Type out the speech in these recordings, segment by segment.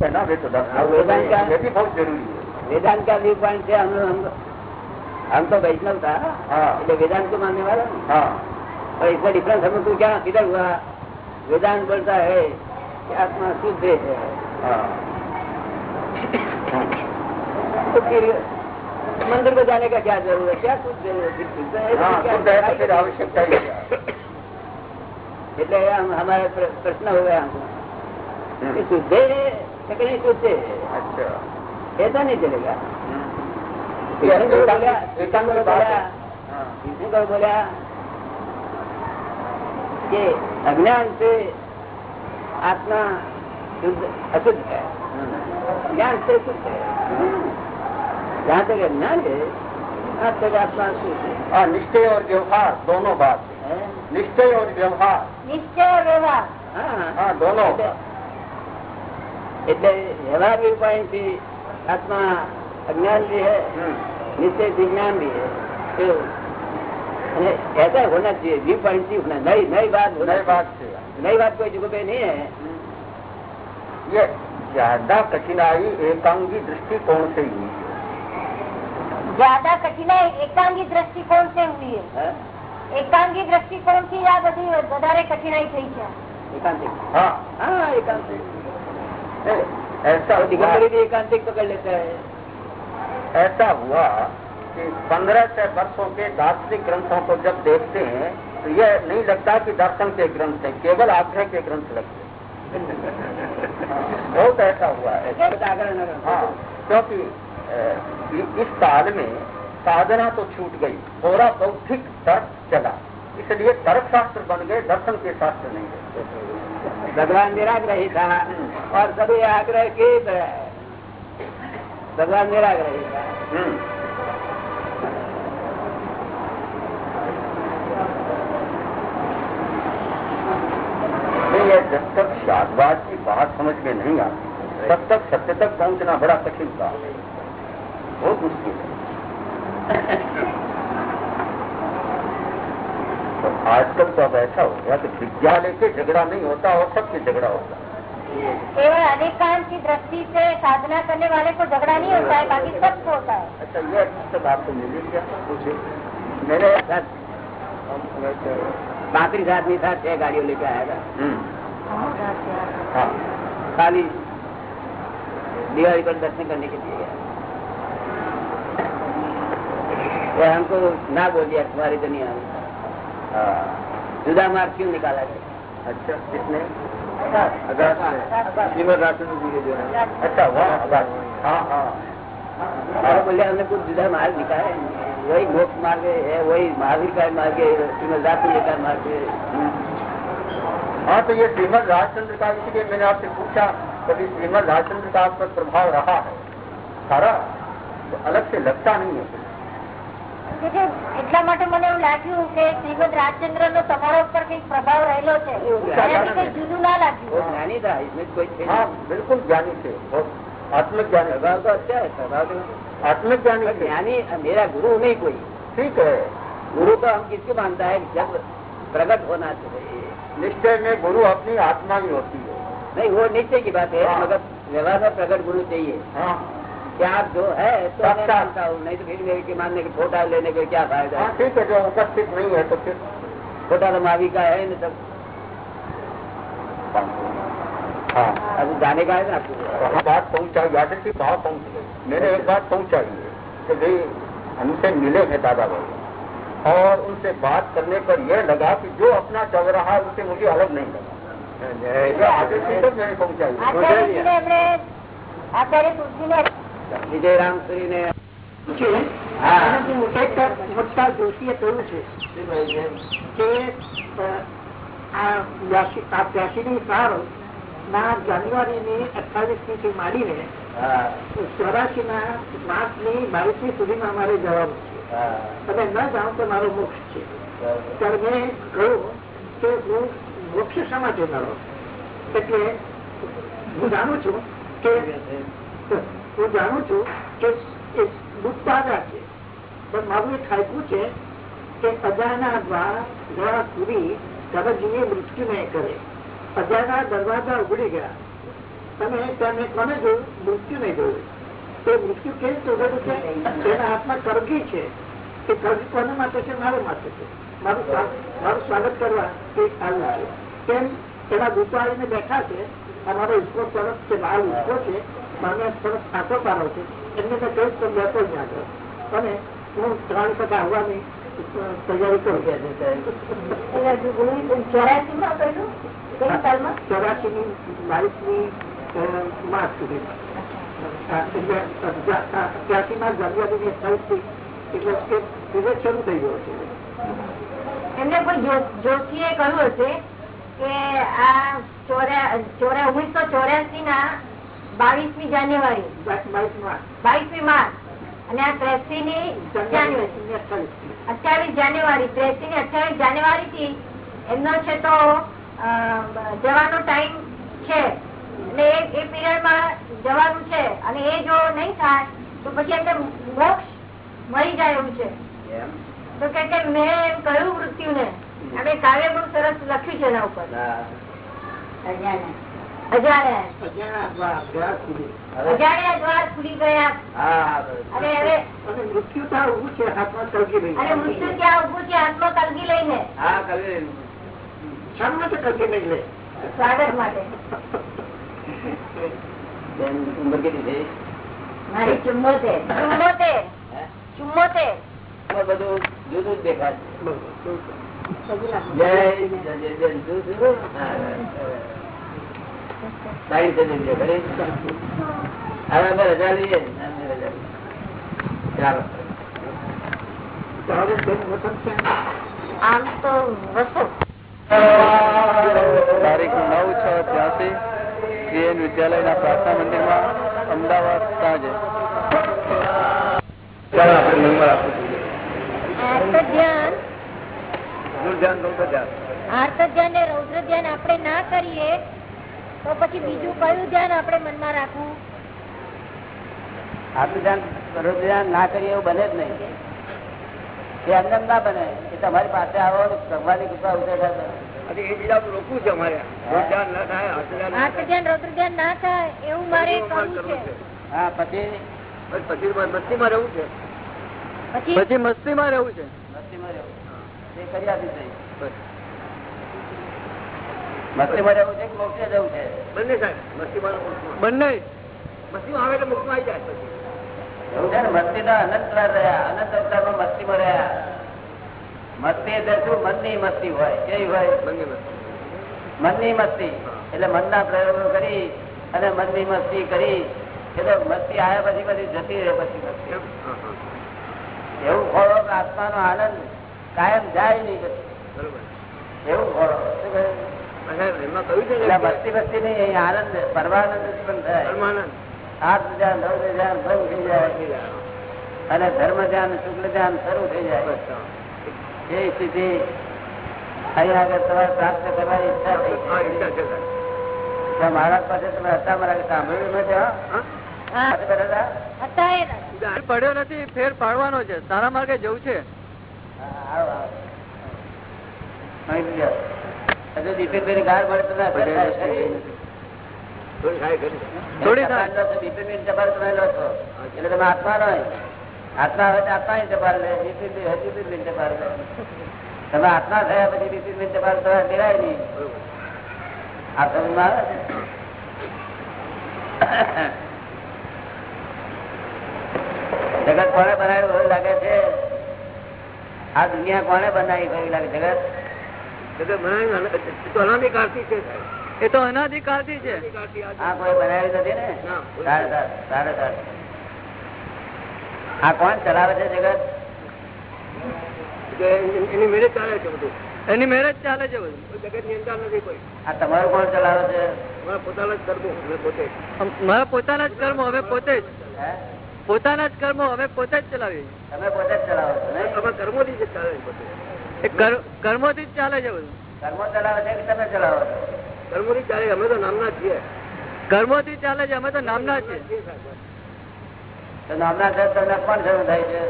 ना वे तो दर्शन वेदांत का- ये भी बहुत जरूरी है वेदांत का व्यू पॉइंट से हम हम हम तो वैष्णव था हाँ। એટલે वेदांत को मानने वाला नहीं हाँ और इसका डिफरेंस हमें को क्या किधर हुआ वेदांत बोलता है कि आत्मा शुद्ध है हाँ तो फिर मंदिर को जाने का क्या जरूरत है क्या कुछ जरूरत है शुद्ध है तो हाँ क्या शुद्ध है तो फिर आवश्यकता ही क्या એટલે हम हमारे प्र- प्रश्न हो गया हमको कि हम्म, शुद्ध है तकड़ी कुछ है अच्छा ऐसा नहीं चलेगा बोला बोला कि अज्ञान से आत्मा अशुद्ध है ज्ञान से शुद्ध है जहाँ तक अज्ञान है वहाँ तक आत्मा शुद्ध है निश्चय और व्यवहार दोनों बात निश्चय और व्यवहार निश्चय और व्यवहार हाँ दोनों એટલે- એટલે વ્યવહાર વ્યू पॉइंट થી आत्मा अज्ञान भी है हम्म, निश्चय से ज्ञान भी है तो અને ऐसा होना चाहिए व्यू पॉइंट ही होना नई नई बात होना नई बात से नई बात कोई जगह पे नहीं है ये ज्यादा कठिनाई एकांगी दृष्टिकोण से ही हुई है જ્યાદા કઠિનાઈ એકાંગી દ્રષ્ટિકોણ से हुई है हाँ? એકાંગી દ્રષ્ટિકોણ થી આ બધી વધારે કઠિનાઈ થઈ છે एकांतिक हाँ हाँ एकांतिक ए, ऐसा हुआ भी एकांतिक पकड़ लेता है। ऐसा हुआ कि पंद्रह सौ वर्षों के दार्शनिक ग्रंथों को जब देखते हैं तो यह नहीं लगता कि दर्शन के ग्रंथ है केवल आग्रह के ग्रंथ लगते हैं। बहुत ऐसा हुआ है। हाँ। क्योंकि इस काल में साधना तो छूट गई पूरा बौद्धिक तर्क चला इसलिए तर्क शास्त्र बन गए दर्शन के शास्त्र नहीं। रहे भगवान निराग्रही था। और सभी आग्रह की तरह है। भगवान निराग्रही था हम्म। जब तक शादवाद की बात समझ में नहीं आती, तब तक सत्य तक पहुँचना बड़ा कठिन काम है। बहुत मुश्किल है। तो आजकल तो अब ऐसा हो गया कि विद्यालय के झगड़ा नहीं होता और सबके झगड़ा होता। है केवल अनेकांत की दृष्टि से साधना करने वाले को झगड़ा नहीं होता है बाकी सबको होता है। अच्छा ये पुस्तक आपको मिली क्या? मुझे। मेरे पैंतीस आदमी था छह गाड़ियों लेके आया था। हम्म, हाँ। खाली दिवाली पर दर्शन करने के लिए गया। हमको ना बोल दिया तुम्हारी दुनिया में। हाँ। जुदा मार्ग क्यों निकाला गया? अच्छा किसने? अच्छा हाँ हाँ। बोले हमने कुछ जुदा मार्ग निकाला है। वही मोक्ष मार्ग है। वही महावीर का मार्ग है श्रीमद जी का मार्ग है हाँ तो ये श्रीमद राजचंद्र का इसलिए मैंने आपसे पूछा, कभी श्रीमद राजचंद्र का प्रभाव रहा है? सारा तो अलग से लगता नहीं है। એટલે એટલા માટે મને એવું લાગ્યું કે શ્રીમદ રાજચંદ્ર નો તમારા ઉપર કઈક પ્રભાવ રહેલો છે એનાથી કઈ જુદું ના वो લાગ્યું ज्ञानी था इसमें कोई थे हाँ नहीं। बिल्कुल ज्ञानी थे बहुत आत्मज्ञानी स्वभाव तो अच्छा है स्वभाव तो आत्मज्ञानी पर थे ज्ञानी मेरा गुरु नहीं कोई ठीक है गुरु तो हम किसको मानता है जब प्रकट होना चाहिए निश्चय में गुरु अपनी आत्मा ही होती है नहीं वो निश्चय की बात है हाँ। मगर व्यवहार में प्रकट गुरु चाहिए हाँ कि जो है तो मैं हूँ। नहीं तो फिर मेरे के मानने के फोटा लेने के क्या फ़ायदा है? हाँ, ठीक है जो उपस्थित नहीं है तो फिर फोटा तो मावी का है ना सब। हाँ। अभी जाने का है ना आपको? तो बात पहुँचाई जा सकती भाव पहुँच मैंने एक बात पहुँचाई है कि भाई हमसे मिले हैं दादा भाई। और उनसे बात करने पर यह लगा कि जो अपना चल रहा है उसे मुझे अलग नहीं लगा। आगे सीधे पहुँचाई आचार्य तुलसी વિજય રામસુરી ને મોટા જોશીએ કહ્યું છે? કે આ થી માંડીને સુધીમાં મારે જવાનું છે. તમે ન જાણો તો મારો મોક્ષ છે. ત્યારે મેં કહ્યું કે હું મોક્ષ શા માટે મળો એટલે હું જાણું છું કે હું જાણું છું કે દુઃખ પાદા છે. પણ મારું એ ખાયકું છે કે અજાના દ્વારા પૂરી ધરજીએ મૃત્યુ નહીં કરે. અજાના દરવાજા ઉગડી ગયા. તમે તમે કોને જોયું? મૃત્યુ નહીં જોયું. તો મૃત્યુ કેવી રીતે છે? તેના હાથમાં કરગી છે. એ કરગી કોને માટે છે? મારે માટે છે. મારું મારું સ્વાગત કરવા એ આવ્યું છે. કેમ? એના આવીને બેઠા છે અમારો ઈસકો સરસ છે બાર ઈસકો છે. મને થોડો આટો પારો છે. એમને મેં કહ્યું તો બેસો જ આગળ અને હું ત્રણ ટકા આવવાની તૈયારી કરું ચોરાસી ની બાવીસની માર્ચ સુધી. ત્યાંથી માં જાન્યુઆરી અઠાવીસથી એટલે કે પીરિયડ શરૂ થઈ ગયો છે. એમને કોઈ જો- જોશીએ કહ્યું હશે કે આ ચોર્યા ચોર્યા ઓગણીસો ચોર્યાસી ના બાવીસમી જાન્યુઆરી. બાવીસમી માર્ચ. અને આ ત્રેસી ની અઠાવીસ જાન્યુઆરી. ત્રેસી ની અઠ્યાવીસ જાન્યુઆરી થી એમનો છે તો જવાનો ટાઈમ છે. એટલે એ પીરિયડમાં જવાનું છે. અને એ જો નહીં થાય તો પછી એમને મોક્ષ મળી જાય એવું છે. તો કે કે મેં એમ કહ્યું મૃત્યુ ને આપણે કાવ્ય બહુ સરસ લખ્યું છે એના ઉપર. બધું જુદું જ દેખાય જણ છે, ખરી? હવે અમે રજા લઈએ. ચાલો. આમ તો વસો તારીખ નવ છ ત્યાસી સીએન વિદ્યાલયના પ્રાર્થના મંદિરમાં અમદાવાદ સાંજે. ચાલો નંબર આપો ધ્યાન રૌદ્ર ધ્યાન આપણે ના કરીએ તો પછી બીજું કયું ધ્યાન આપણે મનમાં રાખવું? આપણું ધ્યાન રોજ ધ્યાન ના કરીએ એવું બને જ નહીં. એ અંદર ના બને એ તમારી પાસે આવો ભગવાનની કૃપા ઉતરે રોકવું છે અમારે. દુર્ધ્યાન ના થાય અસધ્યાન ના આર્ત ધ્યાન રૌદ્ર ધ્યાન ના થાય એવું મારે કરવું છે. હા પછી? મસ્તી પછી મસ્તીમાં રહેવું છે. પછી? માં મસ્તીમાં રહેવું છે. મસ્તીમાં રહેવું. એ કરી આપી દઈ મસ્તીમાં રહેવું છે મોક્ષે જવું છે? બંને સાહેબ મસ્તીમાં બંને. મસ્તીમાં આવે એટલે મુખમાં આવી જાય એવું છે ને? મસ્તી ના અનંત રહ્યા. અનંત અવતારમાં મસ્તીમાં રહ્યા. મસ્તી એટલે શું? મનની મસ્તી હોય. કેવી હોય? મનની મસ્તી. એટલે મનના પ્રયોગો કરી અને મનની મસ્તી કરી. એટલે મસ્તી આવ્યા પછી બધી જતી રહે પછી મસ્તી. એવું ખોળો કે આત્માનો આનંદ કાયમ જાય નહીં પછી. બરોબર. એવું ખોળો શું કહે? અને એમાં કહ્યું છે એટલે ને મસ્તી મસ્તી નહીં આનંદ પરમાનંદ ઉત્પન્ન થાય. પરમાનંદ. આત્મ ધ્યાન નવ ધ્યાન બંધ થઈ જાય. અને ધર્મ ધ્યાન શુક્લ ધ્યાન શરૂ થઈ જાય. એ સ્થિતિ અહીંયા આગળ તમારે પ્રાપ્ત કરવાની ઈચ્છા થઈ છે મહારાજ પાસે તમે હતા મારા સાંભળ્યું નથી પડ્યો નથી ફેર પાડવાનો છે. સારા માર્ગે જવું છે. તમે આત્મા થયા પછી દીપકભાઈની ટપાલ તમારે દેવાય નહીં. આ સમજમાં આવે જગત કોને બનાવ્યું એવું લાગે છે? આ દુનિયા કોને બનાવી? એવું લાગે જગત? એ તો અનાદિકાળથી છે એ તો અનાદિકાળથી છે. અનાદિકાળથી આ કોઈ નથી ને? કોણ ચલાવે છે જગત? એની- મેરેજ ચાલે છે બધું. એની મેરેજ ચાલે છે બધું. જગતની અંદર નથી કોઈ. આ તમારું કોણ ચલાવે છે? મારા પોતાના જ કર્મો હવે પોતે. મારા પોતાના જ કર્મો હવે પોતે જ? પોતાના જ કર્મો હવે પોતે જ ચલાવી તમે પોતે જ ચલાવો છો અમે કર્મોથી જ ચાલે છે કર્મોથી ચાલે છે બધું. કર્મો ચલાવે છે કે તમે ચલાવો કર્મો થી ચાલે અમે તો નામના છીએ. કર્મોથી ચાલે છે અમે તો નામના છીએ. નામના સાહેબ તમને કોણ શરૂ થાય છે?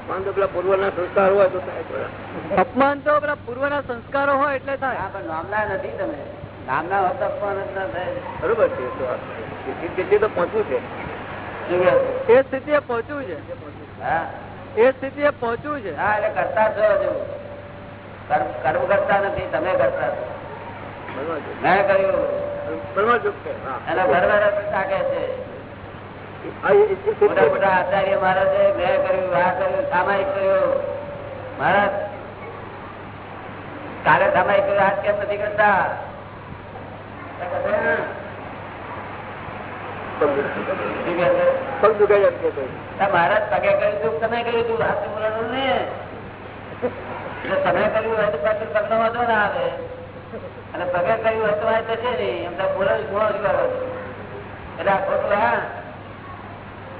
અપમાન તો પેલા પૂર્વના સંસ્કાર હોય તો થાય અપમાન તો પેલા પૂર્વના સંસ્કારો હોય એટલે થાય. નામના નથી તમે. નામના હોત અપમાન જ ના થાય. બરોબર છે તો સ્થિતિ તો પહોંચવું છે? એ સ્થિતિએ પહોંચવું છે. હા. એ સ્થિતિએ પહોંચવું છે. હા એટલે કરતા છો. હજુ કર્મ કરતા નથી તમે કરતા છો. મેં કહ્યું આચાર્ય મહારાજે મેં કર્યું આ કર્યું સામાયિક કર્યું. મહારાજ કાલે સામાયિક કર્યું આજ કેમ નથી કરતા? પગ મહારાજ પગે કર્યું હતું તમે કર્યું તું હાથું બોલાનું ને? તમે કર્યું હોય તો પગ પગનો વાંધો ના આવે. અને પગે કર્યું હોય તો આ છે નહીં એમ તો બોલો ગુણો જ કરો એટલે આ ખોટું હા?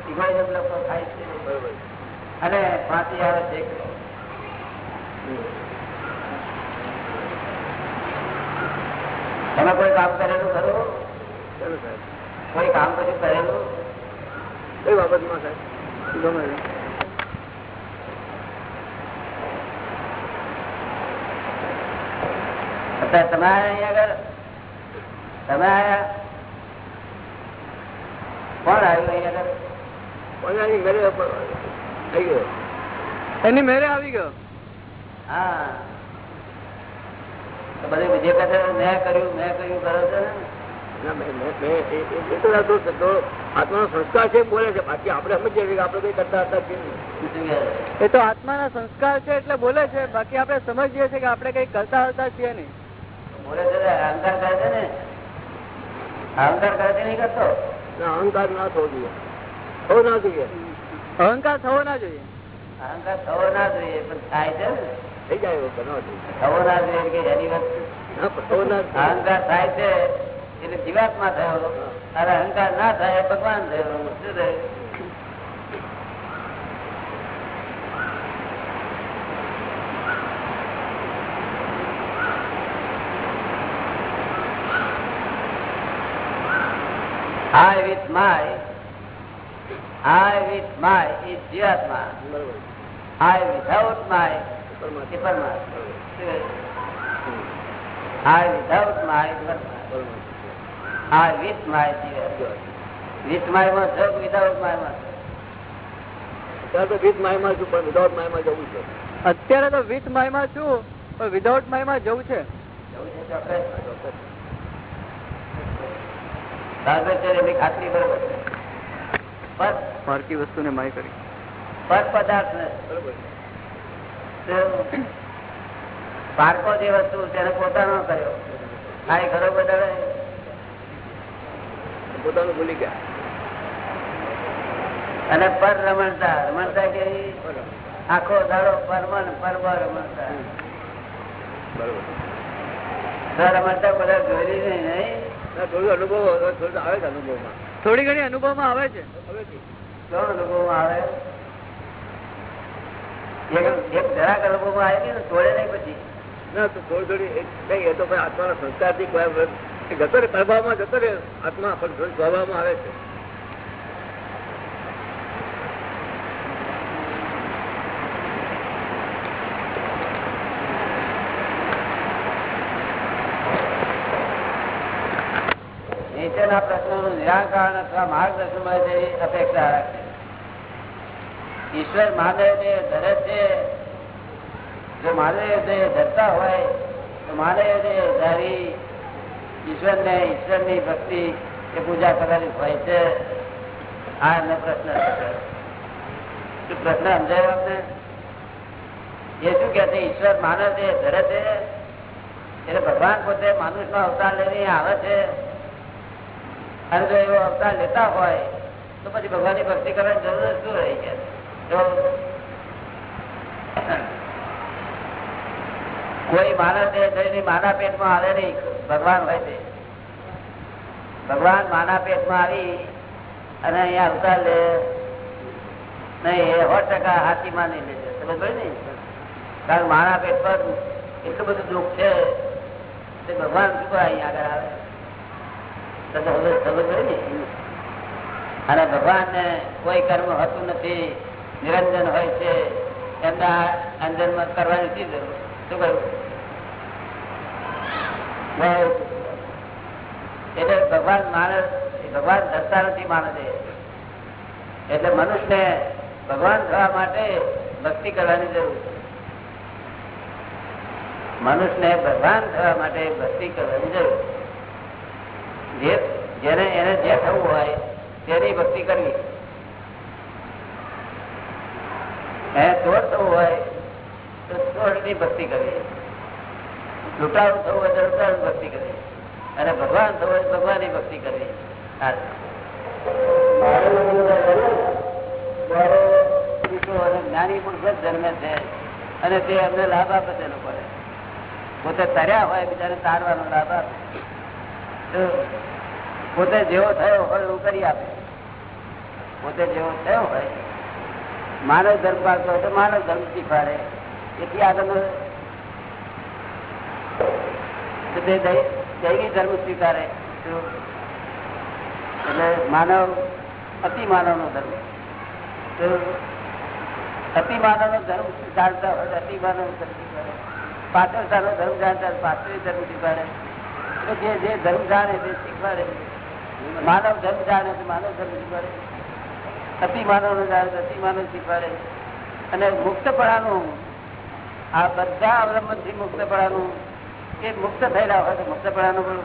ઇગોઇઝમ લોકો થાય છે. બરોબર. અને ફાંસી આવે છે. તમે કોઈ કામ કરેલું ખરું? કોઈ કામ પછી કરેલું? કઈ બાબતમાં સાહેબ? ગમે તે. અત્યારે તમે આયા અહીંયા આગળ? તમે કોણ આવ્યું આગળ? પોતાની ઘરે થઈ ગયો. એની મેરે આવી ગયો. હા. તો બધું બીજે કહે મેં કર્યું મેં કર્યું કરો છો ને? આત્માનો સંસ્કાર છે બોલે છે. બાકી આપણે સમજીએ છીએ કે આપણે કઈ કરતા હતા કે? એ તો આત્માના સંસ્કાર છે એટલે બોલે છે. બાકી આપણે સમજીએ છીએ કે આપણે કઈ કરતા હતા છીએ નહીં. બોલે છે અહંકાર કરે છે ને? અહંકાર કરે છે નહીં કરતો? અહંકાર ના થવો જોઈએ. થવો ના જોઈએ. અહંકાર થવો ના જોઈએ. અહંકાર થવો ના જોઈએ પણ થાય છે થઈ જાય થવો ના જોઈએ કે એની વસ્તુ થવો ના અહંકાર થાય છે. એટલે જીવાત્મા થયો અને અહંકાર ના થાય ભગવાન થયો શું થયું I with my, I with my is જીવાત્મા. I without my પરમાત્મા. I without my પરમાત્મા પરમાત્મા. I with my with my માં છો માં તો પણ વિધાઉટ જવું છે. અત્યારે તો વિથ માયમાં છું પણ વિધાઉટ માયમાં જવું છે? એની ખાતરી બરોબર છે. પર પારકી માય કરી. પર પદાર્થ ને. બરોબર. પારકો જે વસ્તુ તેને પોતાનો કર્યો. આ ઘરો બધાને પોતાનું ભૂલી ગયા. અને પર રમણતા રમણતા કે આખો દાડો પરમન પરમ રમણતા. બરોબર. રમણતા બધા જોયેલી નહીં નહીં? ના, થોડું અનુભવ થોડું આવે છે અનુભવમાં. થોડી ઘણી અનુભવમાં આવે છે. હવેથી. અનુભવમાં આવે. એક એક જરાક અનુભવમાં આવી ને તોડે નહીં પછી. ના થોડી થોડી એક નહીં એ તો આત્માના સંસ્કારથી કોઈ જતો રે, પ્રભાવમાં જતો રે, આત્મા પણ સ્વભાવમાં આવે છે. નીચેના અથવા માર્ગદર્શન મળે અપેક્ષા રાખે. ઈશ્વર મહાદેવ જે ધરે છે. જો મહાદેવ જે ધરતા હોય, તો મહાદેવ જે ધારી ઈશ્વરને, ઈશ્વરની ભક્તિ કે પૂજા કરવાની હોય છે? આ એમને પ્રશ્ન શું પ્રશ્ન સમજાયો આપને? એ શું કે છે, ઈશ્વર માનવ છે ધરે છે? એટલે ભગવાન પોતે માનુષ નો અવતાર લઈને આવે છે. અને જો એવો અવતાર લેતા હોય, તો પછી ભગવાનની ભક્તિ કરવાની જરૂર શું રહી છે? કોઈ માનસ એ ધરીને માના પેટમાં આવે નહીં, ભગવાન હોય તે ભગવાન માના પેટમાં આવી અને અહીંયા અવતાર લે. નહીં, એ સો ટકા હાથી માં લેશે સમજ પડી ને કારણ મારા પેટ પર એટલું બધું દુઃખ છે તે ભગવાન શું અહીંયા આગળ આવે? તો તો હવે સમજ પડી ને અને ભગવાન ને કોઈ કર્મ હોતું નથી, નિરંજન હોય છે, એમના અંજનમાં કરવાની શી જરૂર? શું એટલે ભગવાન માણસ, ભગવાન ધરતા નથી માણસે. એટલે મનુષ્યને ભગવાન થવા માટે ભક્તિ કરવાની જરૂર મનુષ્યને ભગવાન થવા માટે ભક્તિ કરવાની જરૂર જે, જેને, એને જે થવું હોય, તેની ભક્તિ કરવી. એ તો ચોરની ભક્તિ કરવી લૂંટારું થવું હોય તો લૂંટારું ભક્તિ કરવી અને ભગવાન થવું હોય ભગવાનની ભક્તિ કરવી જ્ઞાની પુરુષ જન્મે છે અને તે અમને લાભ આપે છે લોકોને પોતે તર્યા હોય બીજાને તારવાનો લાભ આપે. પોતે જેવો થયો હોય એવું કરી આપે. પોતે જેવો થયો હોય, માનવ ધર્મ પાડતો હોય તો માનવ ધર્મ શીખવાડે. એથી આગળ દૈવી ધર્મ સ્વીકારે. એટલે માનવ અતિ માનવ નો ધર્મ અતિ માનવ નો ધર્મ જાણતા હોય અતિ માનવ ધર્મ સ્વીકારે. પાછળતા નો ધર્મ જાણતા પાછળ ધર્મ સ્વીકારે. જે જે ધર્મ જાણે તે શીખવાડે માનવ ધર્મ જાણે તો માનવ ધર્મ શીખવાડે અતિ માનવ નો જાણે અતિ માનવ શીખવાડે અને મુક્તપણાનું આ બધા અવલંબનથી મુક્તપણાનું એ મુક્ત થયેલા હોય તો મુક્તપણાનું પણ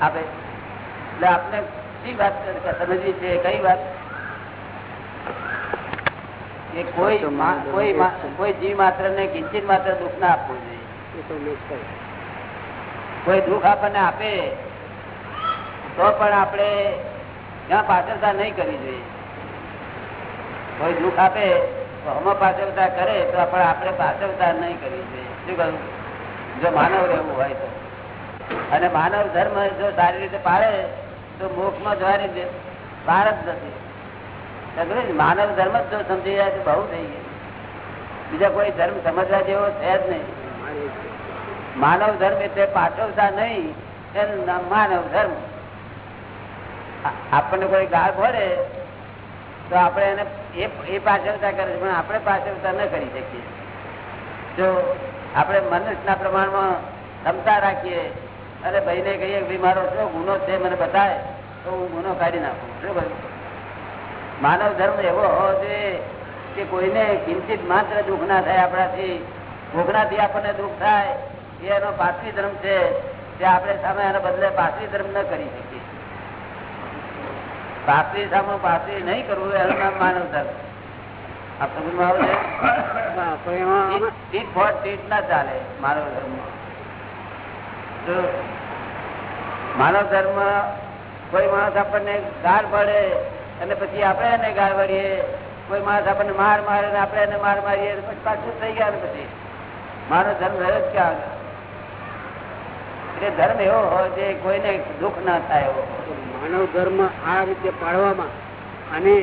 આપે. એટલે આપને શી વાત સમજવી છે કઈ વાત? કે કોઈ કોઈ કોઈ જીવ માત્ર ને કિંચિત માત્ર દુઃખ ના આપવું જોઈએ. કોઈ દુઃખ આપણને આપે તો પણ આપણે ત્યાં પાછળતા નહીં કરવી જોઈએ. કોઈ દુઃખ આપે હમ પાછળતા કરે તો આપણે આપણે પાછળતા નહીં કરવી જોઈએ શું જો માનવ રહેવું હોય તો. અને માનવ ધર્મ જો સારી રીતે પાડે તો મોક્ષમાં જવાની બહાર જ નથી. માનવ ધર્મ જ સમજી જાય તો બહુ થઈ ગયું. બીજા કોઈ ધર્મ સમજવા જેવો છે જ નહીં. માનવ ધર્મ એટલે પાછળતા નહીં માનવ ધર્મ. આપણને કોઈ ગાળ ભરે તો આપણે એને એ- પાછળતા કરે પણ આપણે પાછળતા ન કરી શકીએ. જો આપણે મનુષ્યના પ્રમાણમાં ક્ષમતા રાખીએ, અને ભાઈને કહીએ કે મારો શું ગુનો છે, મને બતાવે તો હું ગુનો કાઢી નાખું. શું બધું માનવ ધર્મ એવો હોવો જોઈએ કે કોઈને કિંચિત માત્ર દુઃખ ના થાય આપણાથી. ભોગનાથી આપણને દુઃખ થાય એનો પાછવી ધર્મ છે. તે આપણે સામે એના બદલે પાછવી ધર્મ ન કરી શકીએ. પાછવી સામે પાપી નહીં કરવું એનું નામ માનવ ધર્મ. આ સમજમાં આવે છે? ફોર ટીટ ના ચાલે માનવ ધર્મ માનવ ધર્મ કોઈ માણસ આપણને ગાળ પડે અને પછી આપણે એને ગાળ વળીએ કોઈ માણસ આપણને માર મારે ને આપણે એને માર મારીએ પછી પાછું થઈ ગયા પછી. મારો ધર્મ રહ્યો જ ક્યાં? એટલે ધર્મ એવો હોય જે કોઈને દુઃખ ના થાય એવો. માનવ ધર્મ આ રીતે પાળવામાં અને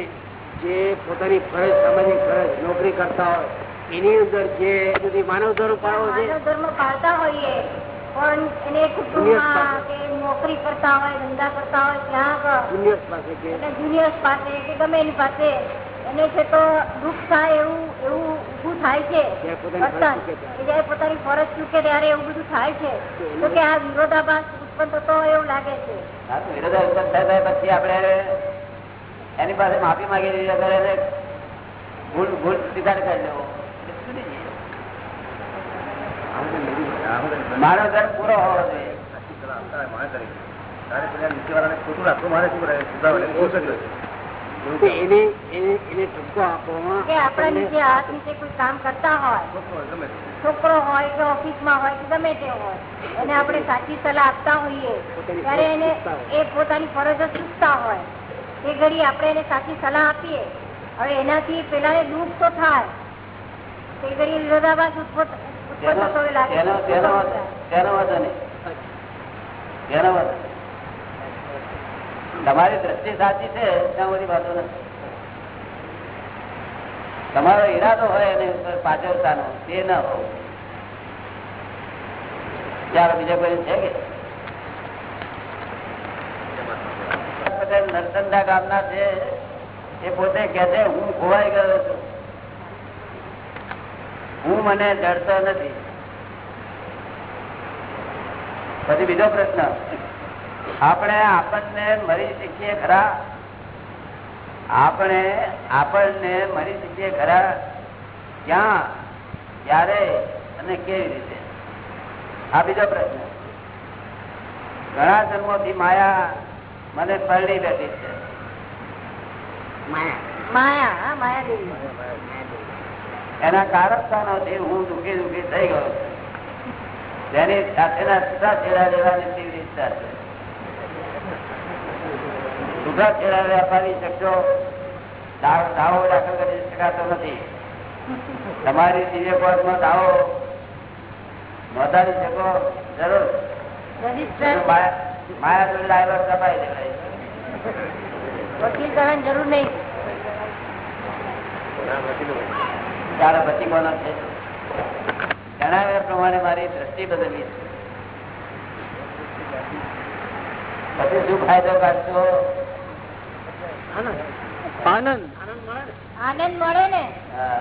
જે પોતાની ફરજ સામાજિક ફરજ નોકરી કરતા હોય એની અંદર જે બધી માનવ ધર્મ પાળવો છે ધર્મ પાળતા હોઈએ પણ એને કુટુંબમાં કે નોકરી કરતા હોય ધંધા કરતા હોય ત્યાં જુનિયર્સ પાસે કે જુનિયર્સ પાસે કે ગમે એની પાસે. એને છે તો દુઃખ થાય એવું એવું ઊભું થાય છે. પોતાની ફરજ ચૂકે ત્યારે. એવું બધું થાય છે. તો કે આ વિરોધાભાસ ઉત્પન્ન થતો હોય એવું લાગે છે. હા તો વિરોધાભાસ થાય થાય પછી આપણે એની પાસે માફી માંગી દીધી અગર એને ભૂલ ભૂલ સ્વીકાર કરી લેવો. મારો ધર્મ પૂરો હોવો જોઈએ. આપણા નીચે હાથ નીચે કોઈ કામ કરતા હોય છોકરો હોય કે ઓફિસમાં હોય કે ગમે તે હોય એને આપણે સાચી સલાહ આપતા હોઈએ. ત્યારે એને એ પોતાની ફરજો ચૂકતા હોય એ ઘડી આપણે એને સાચી સલાહ આપીએ. હવે એનાથી પેલાને દુઃખ તો થાય. તે ઘડી વિરોધાભાસ ઉત્પન્ન થતો લાગે તેનો તેનો વાંધો- તેનો વાંધો નહીં તેનો વાંધો નહીં. તમારી દ્રષ્ટિ સાચી છે, ત્યાં બધી વાતો નથી. તમારો ઈરાદો હોય એને પાછળતાનો, તે ન હોવો. ચાલો, બીજા કોઈ છે કે? પટેલ ગામના છે, એ પોતે કે છે, હું ખોવાઈ ગયો છું. હું મને જડતો નથી. પછી બીજો પ્રશ્ન. આપણે આપણને મરી શકીએ ખરા? આપણે આપણને મરી શકીએ ખરા? ક્યાં? ક્યારે? અને કેવી રીતે? આ બીજો પ્રશ્ન. ઘણા જન્મોથી માયા મને પરણી બેઠી છે. એના કારકતાનોથી હું દુઃખી દુઃખી થઈ ગયો. તેની સાથેના સીધા છેડા લેવાની તીવ્ર ઈચ્છા છે. છૂટા છેડા વેપારી શકશો દાવો દાખલ કરી શકાતો નથી. તમારી દિવ્ય કોર્ટમાં દાવો નોંધાવી શકો જરૂર. માયા માયા જોડે દબાઈ દેવાય વકીલ કરવાની જરૂર નહીં. ત્યારે પછી કોનો છે? જણાવ્યા પ્રમાણે મારી દ્રષ્ટિ બદલી છે. પછી શું ફાયદો કાઢશો? આનંદ. આનંદ મળે. ને? હા.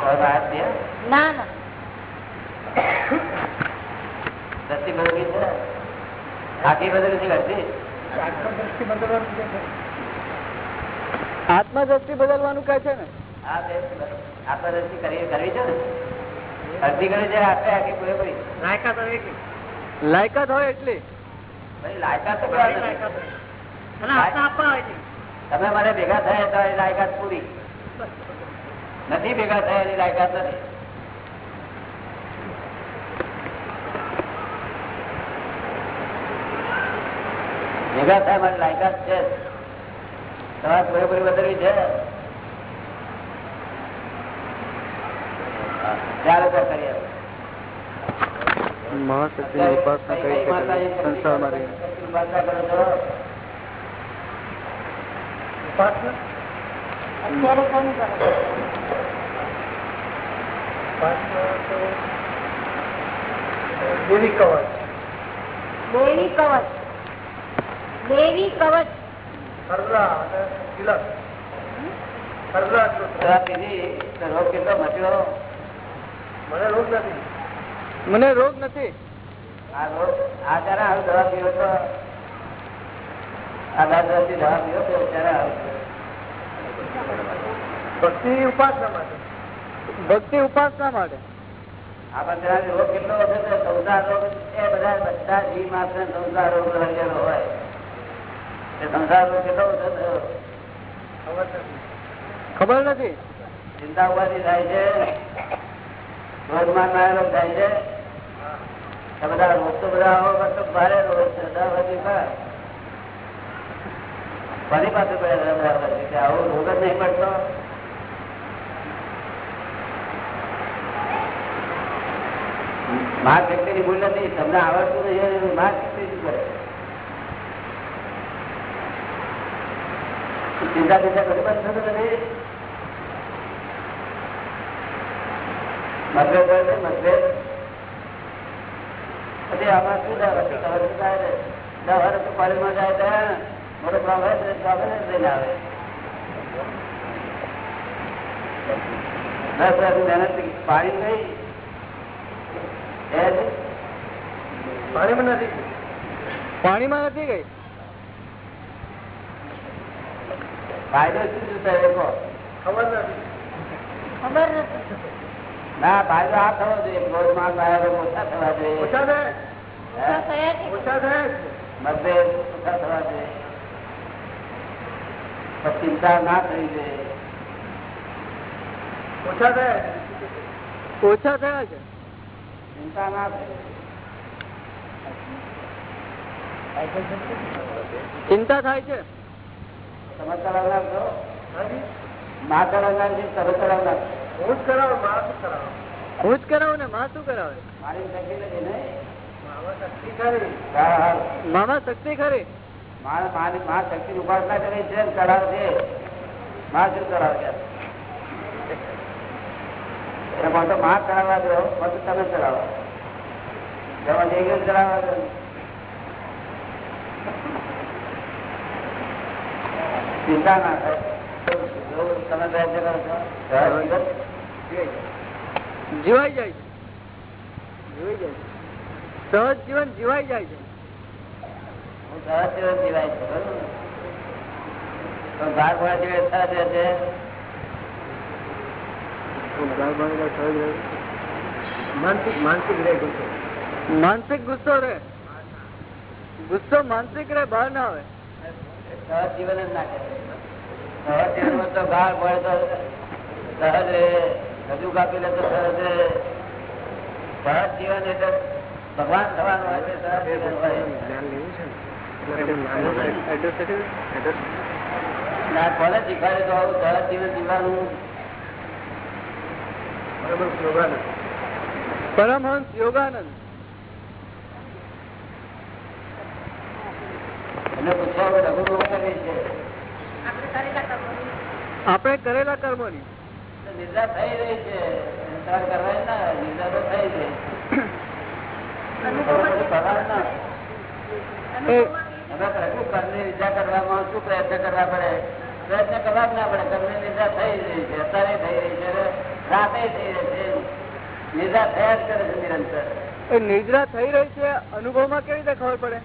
તો વાત છે? ના ના. દ્રષ્ટિ બદલી છે આખી બદલી છે. આત્મદ્રષ્ટિ બદલવાનું કહે છે ને? કરવી છે ને? અડધી કરી જયારે આપણે આખી પૂરેપૂરી લાયકાત હોય એટલી. ભાઈ લાયકાત તો કરવા નથી. તમે મને ભેગા થયા તો લાયકાત પૂરી. નથી ભેગા થયા એની લાયકાત નથી. ભેગા થાય મારી લાયકાત છે. તમારે પૂરેપૂરી બદલવી છે? ચાલો તો કરીએ મહાશક્તિની ઉપાસના કરી સંસારમાં રહી ઉપાસના કરો છો? અત્યારે કોણ કરે દેવી કવચ દેવી કવચ દેવી કવચ હરલા અને તિલક. હરલા દવા પીધી તો રોગ કેટલો મચ્યો? મને રોગ નથી. મને રોગ નથી. આ રોગ આ જરા હાલ દવા પીવો તો આ દવા પીવો તો ત્યારે આવશે. ભક્તિ ઉપાસના માટે. ભક્તિ ઉપાસના માટે. આ બધા રોગ કેટલો વખત સંસાર રોગ એ બધા બધા જી માત્ર સંસાર રોગ રહેલો હોય. એ સંસાર રોગ કેટલો વખત ખબર નથી. ચિંતા ઉપાધિ થાય છે? ક્રોધમાન ના રોગ થાય છે? બધા રોગ તો બધા ભારે રોગ છે. કોની પાસે દવા આવો રોગ જ નહીં પડતો? માર વ્યક્તિ ની ભૂલ નથી. તમને આવડતું નહીં માર વ્યક્તિ શું કરે? ચિંતા ચિંતા કરી પણ થતું નથી મતભેદ હોય છે, મતભેદ. પછી આમાં શું થાય? પછી ખબર શું થાય? વર્ષ કોલેજમાં જાય તો મોટો પ્રોબ્લેમ હોય તો પ્રોબ્લેમ જ લઈને આવે. દસ વર્ષ મહેનત પાણી ગઈ પાણીમાં નથી પાણીમાં નથી ગઈ? ફાયદો શું થયો ખબર નથી. ખબર નથી. ના ફાયદો આ થવો જોઈએ. ક્રોધમાં ફાયદો ઓછા થવા જોઈએ. ઓછા થાય? ઓછા થયા છે. ઓછા થાય? મતભેદ ઓછા થવા જોઈએ. ચિંતા ના થઈ જાય ઓછા થયા ઓછા થયા છે? ચિંતા ના થઈ ચિંતા થાય છે? તમે કરાવનાર છો? હાજી. કરાવનાર છે તમે કરાવનાર હું જ કરાવું શું કરાવું? હું જ કરાવું ને મા શું કરાવે? મારી શક્તિ નથી ને? મારા શક્તિ ખરી. મામા શક્તિ ખરી? મારે મારી મા શક્તિ ની ઉપાસના કરી છે કરાવશે માં તો કરાવવા દો તમે કરાવો. જવા જઈ કરાવવા દો. ચિંતા ના તમે કરો જીવન જીવાઈ જાય છે. જીવાઈ જાય છે. સહજ જીવન જીવાઈ જાય છે. જીવન જીવાય છે બરોબર? રહે છે? માનસિક માનસિક ગુસ્સો. રે? ગુસ્સો માનસિક રે બહાર ના આવે. સહજ જીવન જ ના કરે સહજ જીવનમાં તો ગાળ ભળે તો સહજ રહે. હજુ કાપી લે તો સહજ રે સહજ જીવન એટલે ભગવાન થવાનું હોય સહજ જીવન હોય. ના કોને શીખવાડે તો આવું સહજ જીવન જીવવાનું પરમહંસ યોગાનંદ. છે આપણે કરેલા કર્મો ની નિદ્રા થઈ રહી છે. નિદ્રા તો થઈ ના એ હવે પ્રભુ કર્મની વિદ્યા કરવામાં શું પ્રયત્ન કરવા પડે? પ્રયત્ન કરવા જ ના પડે. કર્મની નિદ્રા થઈ રહી છે. અત્યારે થઈ રહી છે. રાતે થઈ રહી છે નિદ્રા થયા જ કરે છે નિરંતર. એ નિદ્રા થઈ રહી છે. અનુભવમાં કેવી રીતે ખબર પડે?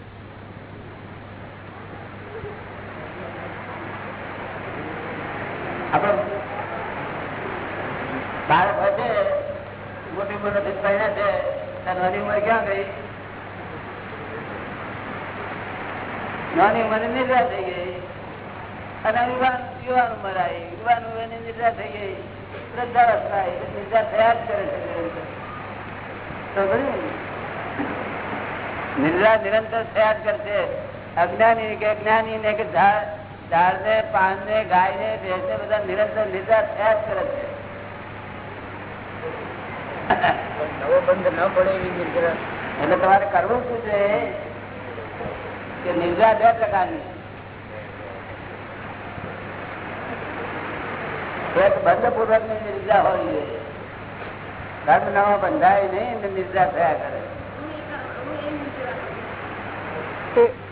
બાળક હોય છે મોટી મોટી નથી છે ત્યારે નાની ઉંમર ક્યાં ગઈ? નાની ઉંમર નિદ્રા થઈ ગઈ. અને યુવાન યુવાન ઉંમર આવી. યુવાન ઉંમરની નિદ્રા થઈ ગઈ. વૃદ્ધાવસ્થા આવી નિદ્રા થયા જ કરે છે નિરંતર. તો ખરું ને? નિદ્રા નિરંતર થયા જ કરશે. અજ્ઞાની કે અજ્ઞાની ને કે ઝાડ ઝાડ ને પાન ને ગાય ને ભેંસ ને બધા નિરંતર નિદ્રા થયા જ કરે છે. નવો બંધ ન પડે એવી નિદ્રા. એટલે તમારે કરવું શું છે? કે નિદ્રા બે પ્રકારની. એક બંધપૂર્વકની નિદ્રા હોવી જોઈએ કર્મ નવો બંધાય નહીં નિદ્રા થયા કરે.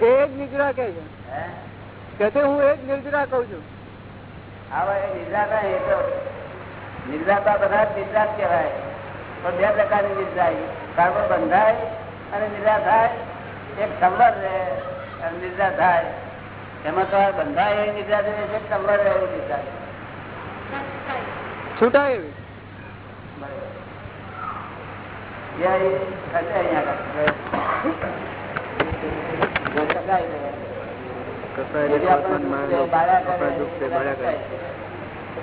એ જ નિદ્રા કે છે. કે હું એ નિદ્રા કઉ છું. આવા એ નિદ્રા એ તો નિદ્રા તો બધા જ નિદ્રા જ કહેવાય. પણ બે પ્રકારની નિદ્રા કર્મ બંધાય અને નિદ્રા થાય. એક સંવર રહે અને નિદ્રા થાય. એમાં તો આ બંધાય એવી નિદ્રા જોઈએ છે સંવર એવી નિદ્રા છૂટાય એવી? જે અહીં થશે અહીંયા આગળ. જે ટકાઈ રહે. જેથી આપણને દુઃખ છે, બાળા કરે, એ બધા ટકાય છે.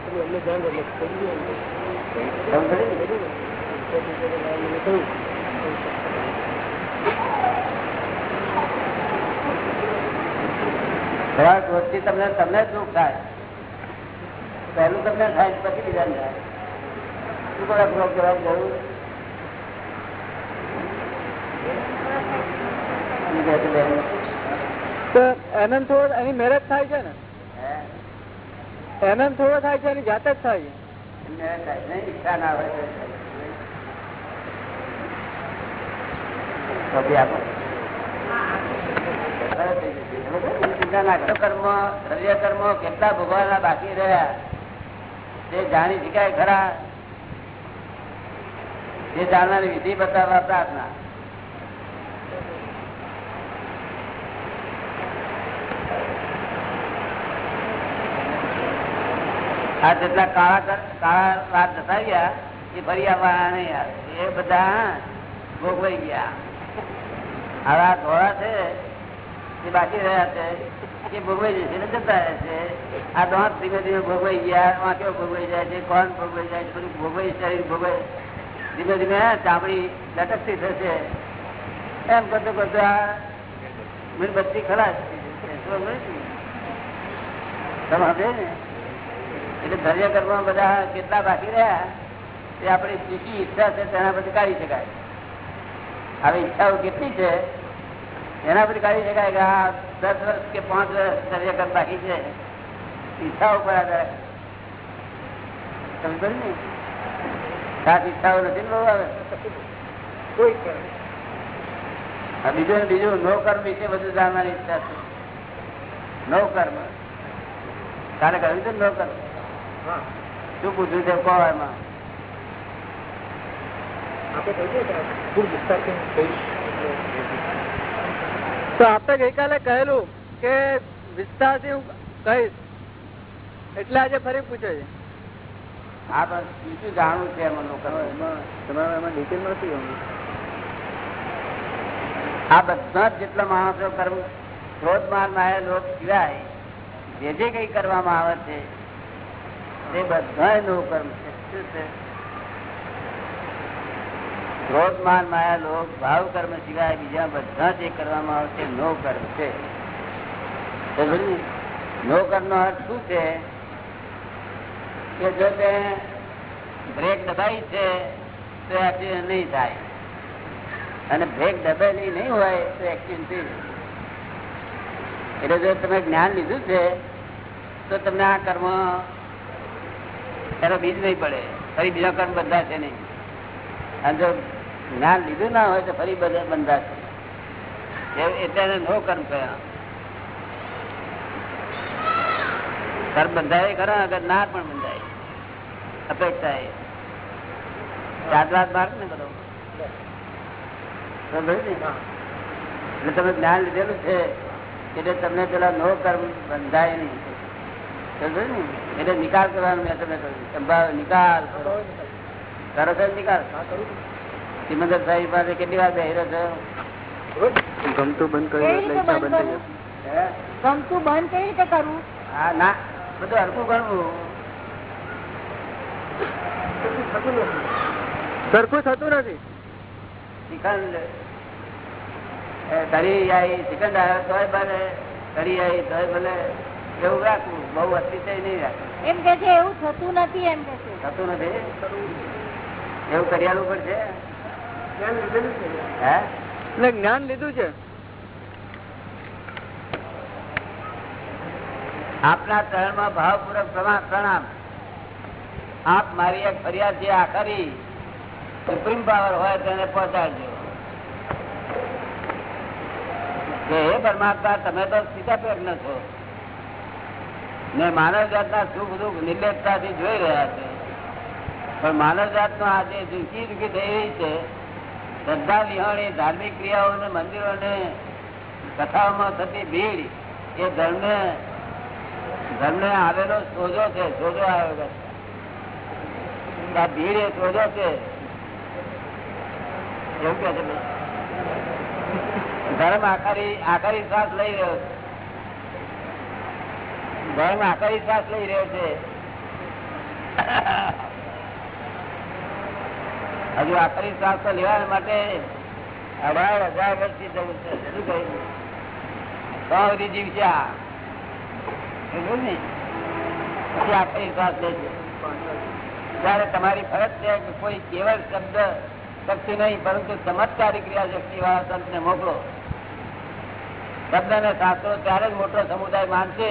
સમજ્યું ને? તમારા ક્રોધથી તમને તમને જ દુઃખ થાય. પહેલું તમને થાય પછી બીજાને થાય. શું કરે ક્રોધ કરવાની જરૂર? તો એનંદ થોડો એની મેરેજ થાય છે ને? એનંદ થોડો થાય છે એની જાતે જ થાય છે. એમને થાય. નહીં, ઈચ્છા ના હોય. કર્મ દ્રવ્ય કર્મ કેટલા ભોગવાના બાકી રહ્યા, તે જાણી શકાય ખરા? તે જાણવાની વિધિ બતાવવા પ્રાર્થના. આ જેટલા કાળા કાળા રાત જતા ગયા એ ફરી આવવાના નહીં. એ બધા ભોગવાઈ ગયા. હવે આ ધોળા છે, એ બાકી રહ્યા છે. એ ભોગવાઈ જશે ને જતા રહેશે આ દાંત ધીમે ધીમે ભોગવાઈ ગયા વાંક્યો ભોગવાઈ જાય છે, કોણ ભોગવાઈ જાય છે, બધું ભોગવાઈ, શરીર ભોગવાઈ. ધીમે ધીમે ચામડી લટકતી થશે. એમ કરતો કરતો આ મીણબત્તી ખલાસ? તમે ને? એટલે ધૈર્ય કર્મ બધા કેટલા બાકી રહ્યા તે આપણી જેટલી ઈચ્છા છે, તેના પછી કાઢી શકાય. હવે ઈચ્છાઓ કેટલી છે, એના પછી કાઢી શકાય કે આ દસ વર્ષ કે પાંચ વર્ષ ધૈર્ય કર્મ બાકી છે. ઈચ્છાઓ પર આધાર. સમજ ને સાત ઈચ્છાઓ નથી ને બહુ આવે? કોઈ બીજું બીજું નો કર્મ વિશે બધું જાણવાની ઈચ્છા છે. નો કર્મ કાલે કહ્યું છે ને નો કર્મ હા. શું પૂછ્યું છે કહો એમાં આપણે કહ્યું કે ખૂબ વિસ્તારથી કહીશ તો આપણે ગઈકાલે કહેલું કે વિસ્તારથી હું કહીશ. એટલે આજે ફરી પૂછે છે. આ બસ બીજું જાણવું છે એમાં લોકો. તમારે એમાં ડિટેલ નથી આ બધા જ જેટલા માણસો કર્મ ક્રોધમાન માયા લોક સિવાય જે જે કઈ કરવામાં આવે છે તે બધા નું કર્મ છે. શું છે? ક્રોધમાન માયા લોક, ભાવ કર્મ સિવાય બીજા બધા જે કરવામાં આવશે નો કર્મ છે. નો કર્મ નો અર્થ શું છે? કે જો તે બ્રેક દબાઈ છે, તો એક્સિડન્ટ નહીં થાય. અને બ્રેક દબાયેલી નહીં હોય, તો એક્સિડન્ટ થઈ એટલે જો તમે જ્ઞાન લીધું છે, તો તમને આ કર્મ એનો બીજ નહીં પડે. ફરી બીજા કર્મ બધા છે નહીં. અને જો જ્ઞાન લીધું ના હોય તો ફરી બધા બંધાશે એટલે નો કર્મ થયા કર્મ બંધાય ખરા અગર ના પણ બંધાય. અપેક્ષા એ. ચાંદવાદ માર્ગ ને બધો. એટલે તમે જ્ઞાન લીધેલું છે એટલે તમને પેલા નો કર્મ બંધાય નહીં. ને? એટલે નિકાલ કરવાનો મેં તમે કહ્યું. સંભાવ નિકાલ. કરો કરો નિકાલ સિમંદર સાહેબ પાસે કેટલી વાર બેહીરો થયો ગમતું બંધ હે? ગમતું બંધ કઈ રીતે કરવું? હા ના. બધું હરકું કરવું. સરખું થતું નથી. શ્રીખંડ એ આવી શ્રીખંડ આવ્યો તોય ભલે કઢી આવી તોય ભલે એવું રાખવું. બહુ અતિશય નહીં રાખવું એમ કે છે એવું થતું નથી એમ કે છે. થતું નથી. એવું કરિયાલું પડશે હે? જ્ઞાન લીધું છે. આપના ચરણમાં ભાવપૂર્વક પ્રણામ. આપ મારી એક ફરિયાદ જે આખરી સુપ્રીમ પાવર હોય તેને પહોંચાડજો. હે પરમાત્મા તમે તો સીધા પ્રજ્ઞ છો. ને માનવ જાતના સુખ દુઃખ નિર્લેપતાથી જોઈ રહ્યા છે. પણ માનવ જાતનો આજે દુઃખી દુઃખી થઈ રહી છે. શ્રદ્ધા વિહોણી ધાર્મિક ક્રિયાઓને મંદિરોને કથાઓમાં થતી ભીડ એ ધર્મને ધર્મને આવેલો સોજો છે, સોજો આવેલો ભીડ એ સોજો છે. એવું કે છે ધર્મ આખરી આખરી શ્વાસ લઈ રહ્યો છે. ધર્મ આખરી શ્વાસ લઈ રહ્યો છે. હજુ આખરી શ્વાસ તો લેવા માટે અઢાર હજાર વર્ષથી જવું છે. શું કહ્યું? તો ને? પછી આખરી શ્વાસ છે. ત્યારે તમારી ફરજ છે કે કોઈ કેવળ શબ્દ શક્તિ નહીં, પરંતુ ચમત્કારી ક્રિયા શક્તિ વાળા સંતને મોકલો. શબ્દ ને શાસ્ત્રો ત્યારે જ મોટો સમુદાય માનશે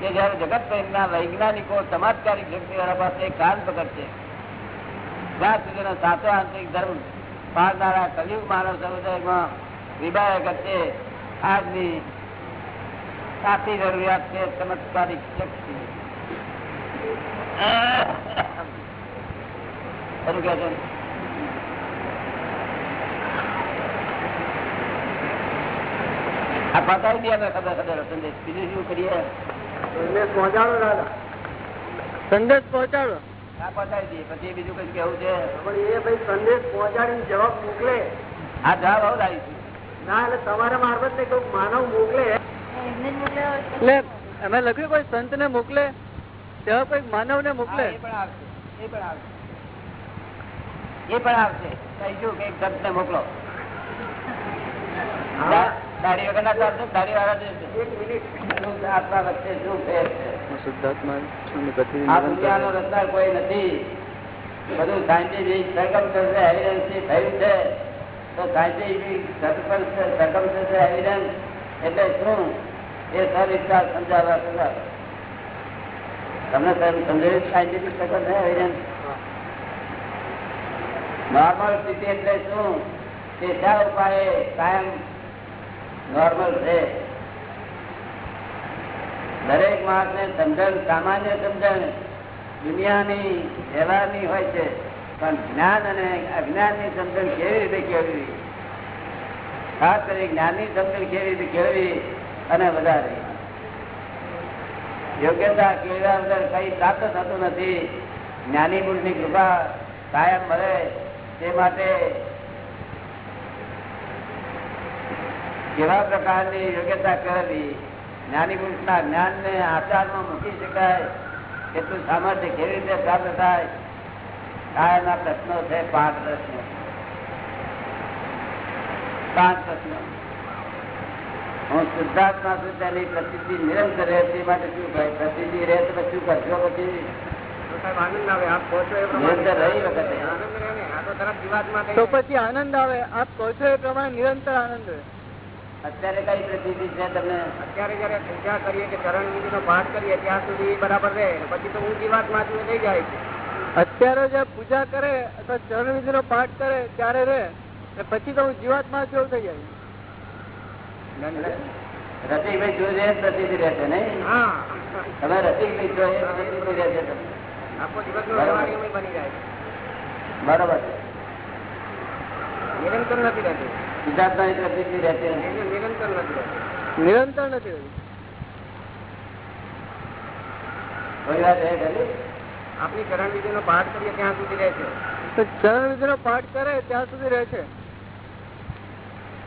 કે જયારે જગત પ્રેમના વૈજ્ઞાનિકો ચમત્કારી શક્તિ વાળા પાસે કાન પકડશે. જ્યાં સુધીનો સાચો આંતરિક ધર્મ પાડનારા કલયુગ માનવ સમુદાયમાં વિભાય છે. આજની સાચી જરૂરિયાત છે ચમત્કારિક શક્તિ? આ પતાવી દે ખબર ખબર સંદેશ. બીજું શું કરીએ? પહોંચાડો દાદા. સંદેશ પહોંચાડો. પછી બીજું કઈ કેવું છે? પણ એ ભાઈ સંદેશ પહોંચાડીને જવાબ મોકલે. આ જવાબ આવું લાવીશું ના એટલે તમારા મારફત ને કોઈ માનવ મોકલે. એમને જ મોકલ્યો હોય તો. એટલે અમે લખ્યું કોઈ સંત ને મોકલે? તેવા કોઈ માનવ ને મોકલે? એ પણ આવશે એ પણ આવશે. એ પણ આવશે. કહીશું કે સંત ને મોકલો. દા- દાઢી વગર ના દાઢી વાળા એક મિનિટ. શું વચ્ચે શું ફેર છે? શુદ્ધાત્મા છું ને ગતિ આ દુનિયાનો રસ્તા કોઈ નથી. બધું સાયન્ટિફિક સર્કમસ્ટન્સ એવિડન્સથી થયું છે. તો સાયન્ટિફિક સર્કમસ્ટન્સ એવિડન્સ એટલે શું? એ સવિસ્તાર સમજાવવા સમજાવ તમને સમજાવ્યું સાયન્ટિફિક સર્કમસ્ટન્સ એવિડન્સ નોર્મલ સ્થિતિ એટલે શું? તે શા ઉપાયે? કાયમ નોર્મલ છે દરેક માણસ ને સમજણ સામાન્ય સમજણ દુનિયાની વ્યવહારની હોય છે, પણ જ્ઞાન અને અજ્ઞાનની સમજણ કેવી રીતે કેળવી ખાસ કરી જ્ઞાનની સમજણ કેવી રીતે કેળવી અને વધારે યોગ્યતા કેળવ્યા વગર કઈ પ્રાપ્ત થતું નથી. જ્ઞાની પુરુષની કૃપા કાયમ મળે તે માટે કેવા પ્રકારની યોગ્યતા કરવી જ્ઞાની પુરુષના જ્ઞાનને આચારમાં મૂકી શકાય એટલું સામર્થ્ય કેવી રીતે પ્રાપ્ત થાય? કાયમના પ્રશ્નો છે પાંચ પ્રશ્નો. પાંચ પ્રશ્નો. હું શુદ્ધાત્મા છું તેની પ્રસિદ્ધિ નિરંતર રહે તે માટે શું થાય પ્રસિદ્ધિ રહે તો પછી શું કરશો? પછી તો આનંદ આવે આપ કહો છો એ રહી વખતે. આનંદ રહે ને? આ તો તરફ જીવાતમાં તો પછી આનંદ આવે આપ કહો છો એ પ્રમાણે નિરંતર આનંદ રહે. અત્યારે કઈ પ્રસિદ્ધિ છે તમને? અત્યારે જયારે પૂજા કરીએ કે ચરણ વિધિ નો પાઠ કરીએ ત્યાં સુધી બરાબર રહે. પછી તો હું જીવાતમાં થઈ જાય છે. અત્યારે જે પૂજા કરે અથવા ચરણ વિધિ નો પાઠ કરે ત્યારે રે ને પછી તો હું જીવાત્મા જેવું થઈ જાય. રસિકભાઈ જોજે પ્રસિદ્ધિ રહેશે નહીં? તમે રસિકભાઈ જો એ રહેશે આખો દિવસ બની જાય. બરોબર. છે નિરંતર નથી રહેતું. નથી નિરંતર નથી? આપણી ચરણ વિધિ નો પાઠ કરીએ ત્યાં સુધી રહે છે. ચરણ વિધિ નો પાઠ કરે ત્યાં સુધી રહે છે.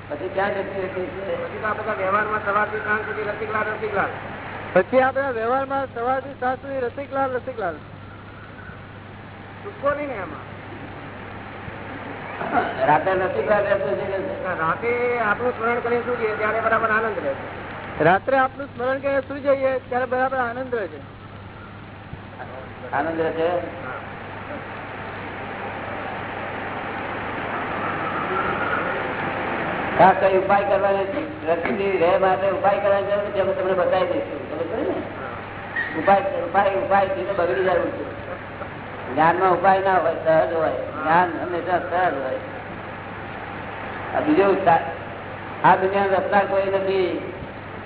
પછી ક્યાં જતી રહેતી પછી તો બધા વ્યવહારમાં સવારથી સાંજ સુધી રસિકલાલ રસિકલાલ. પછી આપણા વ્યવહારમાં સવારથી સાત સુધી રસિકલાલ રસિકલાલ. ચૂકવો નહીં ને એમાં? રાતે નથી રહેતું છે? કે રાતે આપણું સ્મરણ કરીએ શું જઈએ ત્યારે બરાબર આનંદ રહે છે. રાત્રે આપનું સ્મરણ કરીને સુઈ જઈએ? ત્યારે બરાબર આનંદ રહે છે. આનંદ હા. કઈ ઉપાય કરવાની રહે માટે ઉપાય કરવાની જરૂર છે અમે તમને બતાવી દઈશું. ને? ઉપાય ઉપાય ઉપાય બગડી જાય છે. જ્ઞાનમાં ઉપાય ના હોય સહજ હોય. જ્ઞાન હંમેશા સહજ હોય. બીજું આ દુનિયા રસ્તા કોઈ નથી.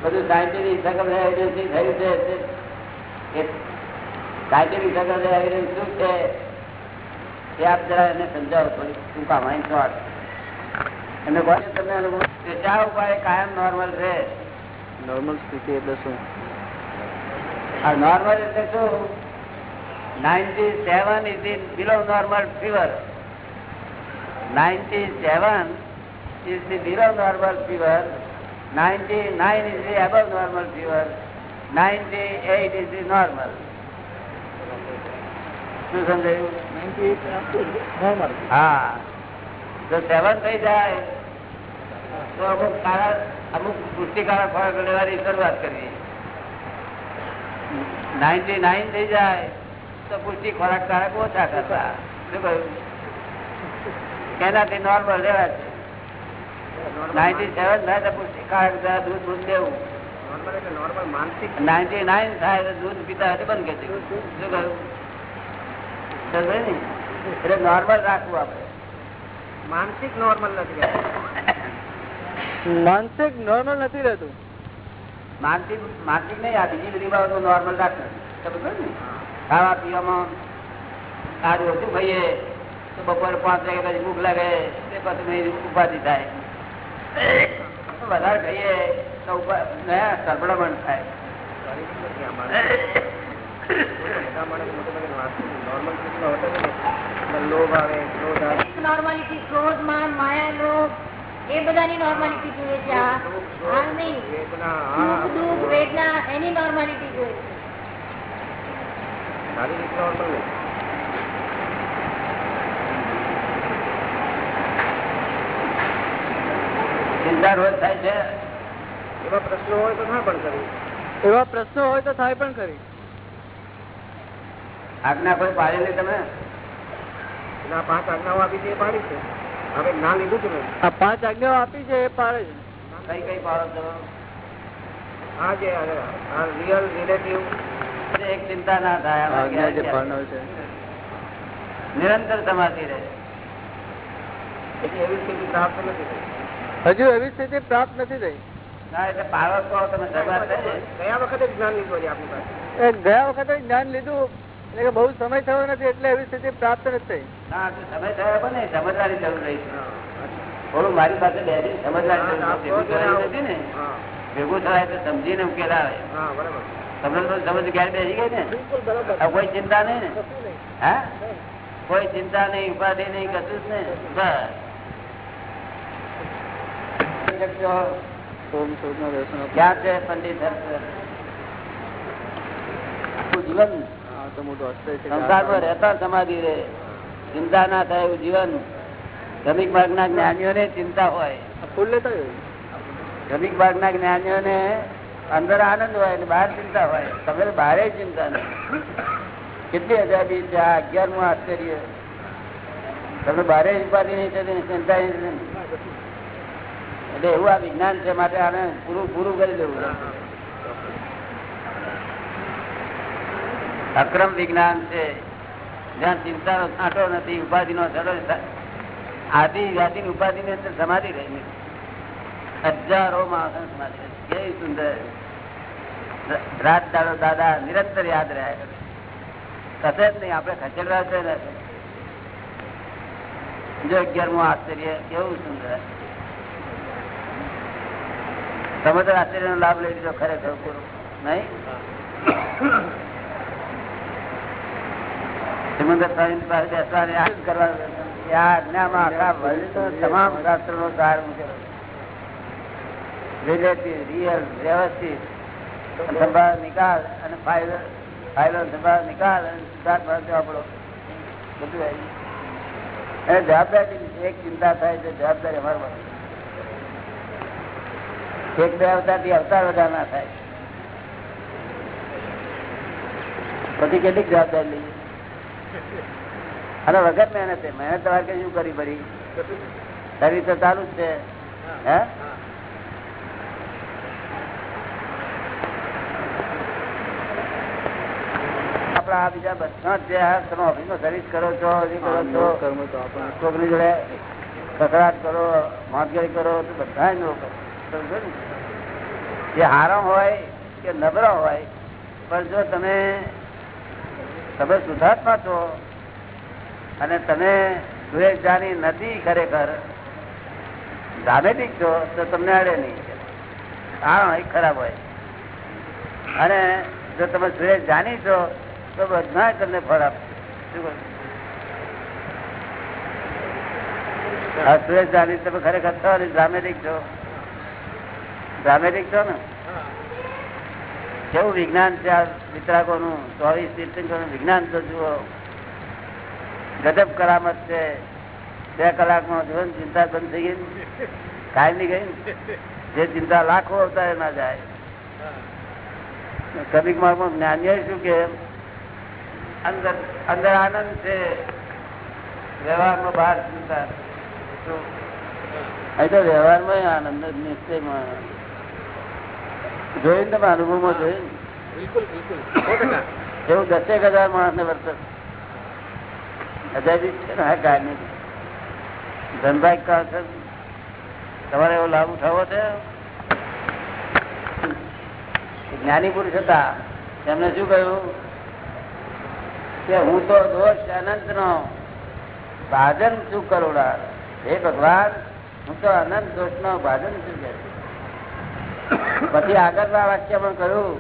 બધું સાયન્ટિફિક સકલ એવિડન્સથી થયું છે. સાયન્ટિફિક સકલ એવિડન્સ શું છે? એ આપ જરા એને સમજાવો થોડી. ટૂંકા માઇન્ડ શોર્ટ એમને કહો તમે અનુભવ? ચા ઉપાય કાયમ નોર્મલ રહે. નોર્મલ સ્થિતિ એટલે શું? આ નોર્મલ એટલે શું? Ninety seven is in below normal fever ninety seven is the below normal fever ninety nine is the above normal fever ninety eight is the normal શું સમજાયું હા. જો સેવન થઈ જાય તો અમુક કાળા અમુક પુષ્ટિકારક ફળ લેવાની શરૂઆત કરવી નાઇન્ટી નાઇન થઈ જાય તો પુષ્ટિ ખોરાક કારક ઓછા કરતા શું કહ્યું? એનાથી નોર્મલ રહેવા છે નાઇન્ટી સેવન થાય તો પૂરતી ખોરાક દ્વારા દૂધ દૂધ દેવું. એટલે નોર્મલ નાઇન્ટી નાઇન થાય તો દૂધ પીતા હશે બંધ કરી શું કહ્યું? એટલે નોર્મલ રાખવું આપણે. માનસિક નોર્મલ નથી રહેતું. માનસિક નોર્મલ નથી રહેતું. માનસિક માનસિક નહીં આ બીજી બધી બાબતો નોર્મલ રાખવું ખબર ને? ખાવા પીવામાં સારું ઓછું ખાઈએ તો બપોરે પાંચ વાગે પછી ભૂખ લાગે, તે પછી ઉપાધિ થાય. વધારે ખાઈએ તો ઉપા- થાય. માયા લોભ એ બધાની નોર્માલિટી જોઈએ છે આ. નહીં. એની નોર્માલિટી જોઈએ શારીરિક નોર્મલ નહીં. ચિંતા રોજ થાય છે? એવા પ્રશ્નો હોય તો ના પણ કરવું એવા પ્રશ્નો હોય તો થાય પણ ખરી આજ્ઞા કોઈ પાડેલી તમે? એના પાંચ આજ્ઞાઓ આપી છે એ પાડી છે. હવે ના લીધું છે આ પાંચ આજ્ઞાઓ આપી છે એ પાડે છે. કઈ કઈ પાડો તમે આ જે રિયલ રિલેટિવ એક ચિંતા ના થાય નિરંતર સમાધિ રહે. એવી સ્થિતિ પ્રાપ્ત નથી હજુ એવી સ્થિતિ પ્રાપ્ત નથી થઈ. ગયા વખતે જ્ઞાન લીધું છે આપણી પાસે. એ ગયા વખતે જ્ઞાન લીધું એટલે કે બહુ સમય થયો નથી એટલે એવી સ્થિતિ પ્રાપ્ત નથી થઈ. સમય થયો પણ સમજવાની જરૂર રહી છે. થોડું મારી પાસે બેસી સમજવા ભેગું થવાનું નથી ને? ભેગું થાય તો સમજીને ઉકેલ આવે. બરાબર. સમજ ક્યારે બેસી ગઈ ને? કોઈ ચિંતા નહીં ને? હા? કોઈ ચિંતા નહીં ઉપાધિ નહીં કશું જ નહીં? બસ. ક્યાં છે પંડિત જીવન? સંસારમાં રહેતા સમાધિ રે. ચિંતા ના થાય એવું જીવન. શ્રમિક જ્ઞાનીઓ જ્ઞાનીઓને ચિંતા હોય. ફૂલ લેતા? શ્રમિક માર્ગના જ્ઞાનીઓને અંદર આનંદ હોય અને બહાર ચિંતા હોય તમે બહારે ચિંતા નહીં કેટલી અજાબી છે આ અગિયારમું આશ્ચર્ય તમે બહારે ઉપાધિ નહીં થતી ચિંતા નહીં. એટલે એવું આ વિજ્ઞાન છે, માટે આને પૂરું પૂરું કરી દેવું અક્રમ વિજ્ઞાન છે જ્યાં ચિંતાનો છાંટો નથી ઉપાધિ નો છાંટો. આદિ જાતિ ઉપાધિ ને સમાધિ રહી. હજારો માણસો સમાધિ. કેવી સુંદર રાત દાડો દાદા નિરંતર યાદ રહ્યા કશે જ નહીં, આપણે ખસેડવા છે ને જો અગિયારમું આશ્ચર્ય, કેવું સુંદર. તમે તો આશ્ચર્ય નો લાભ લઈ લીધો, ખરેખર પૂરો. નહીં? સિમંદર સ્વામી પાસે બેસવાને આ કરવા આજ્ઞામાં આખા તમામ શાસ્ત્રોનો સાર મૂકેલો રિલેટિવ, રિયલ, વ્યવસ્થિત. સંભાળ નિકાલ અને ફાઇલ ફાઇલો સંભાળ નિકાલ અને સિદ્ધાર્થ ભારત આપણો બધું આવી ગયું. જવાબદારી એક ચિંતા થાય છે જવાબદારી અમારી એક બે અવતારથી અવતાર વધારે ના થાય. પછી કેટલીક જવાબદારી લઈએ. અને વગર મહેનત મહેનત તમારે કઈ શું કરી પડી? સર્વિસ તો ચાલુ જ છે. હે. આપડા આ બીજા બધા જે તમે તમે ઓફિસમાં સર્વિસ કરો છો. કરો છો છોકરી જોડે કકડાટ કરો મોતગરી કરો તો બધા જ હારમ હોય કે નબળા હોય પણ જો તમે તમે સુધાર્થમાં છો અને તમે સુરેશજાની નથી ખરેખર ધામેટિક છો તો તમને અડે નહીં હા ખરાબ હોય. અને જો તમે સુરેશ જાણી છો તો બધા તમને ફળ આપશે સુરેશ જાની તમે ખરેખર છો અને ડ્રામેટિક છો? ડ્રામેટિક છો ને? કેવું વિજ્ઞાન છે આ વિતરાકોનું ચોવીસ તીર્થંકરોનું વિજ્ઞાન તો જુઓ. ગજબ કરામત છે. બે કલાકમાં જીવન ચિંતા બંધ થઈ ગઈ કાયમી ગઈ જે ચિંતા લાખો અવતારે ના જાય. કવિક માર્ગમાં જ્ઞાનીય શું કે? અંદર અંદર આનંદ છે. વ્યવહારમાં બહાર ચિંતા અહીં તો વ્યવહારમાં આનંદ જ નિશ્ચયમાં જોઈને ને તમે અનુભવમાં જોયું ને? બિલકુલ બિલકુલ. એવું દસેક હજાર માણસ ને વર્તન અજાયબી છે ને હા કાયમી ધનભાઈ છે તમારે એવો લાભ ઉઠાવો છે? જ્ઞાની પુરુષ હતા. તેમને શું કહ્યું? કે હું તો દોષ અનંત નો ભાજન શું કરોડા હે ભગવાન, હું તો અનંત દોષ નો ભાજન છું. પછી આગળના પણ કહ્યું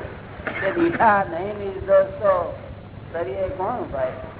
કે દીઠા નહીં નિર્દોષ તો કરીએ કોણ ભાઈ